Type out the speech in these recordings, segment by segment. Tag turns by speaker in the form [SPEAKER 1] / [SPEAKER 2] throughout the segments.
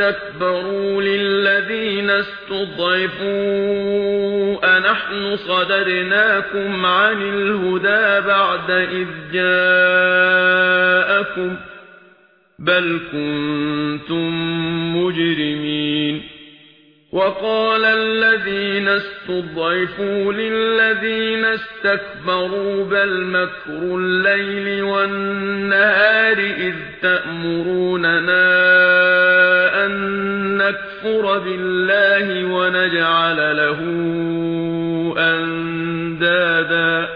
[SPEAKER 1] استكبروا للذين استضعفوا أنحن صدرناكم عن الهدى بعد إذ جاءكم بل كنتم مجرمين وقال الذين استضعفوا للذين استكبروا بل مكر الليل والنهار إذ تأمروننا نَكْفُرَ بالله ونجعل له أندادا.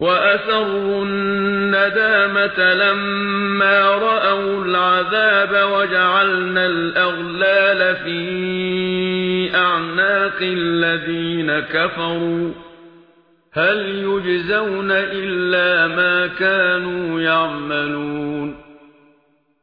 [SPEAKER 1] وأسروا الندامة لما رأوا العذاب وجعلنا الأغلال في أعناق الذين كفروا. هل يجزون إلا ما كانوا يعملون.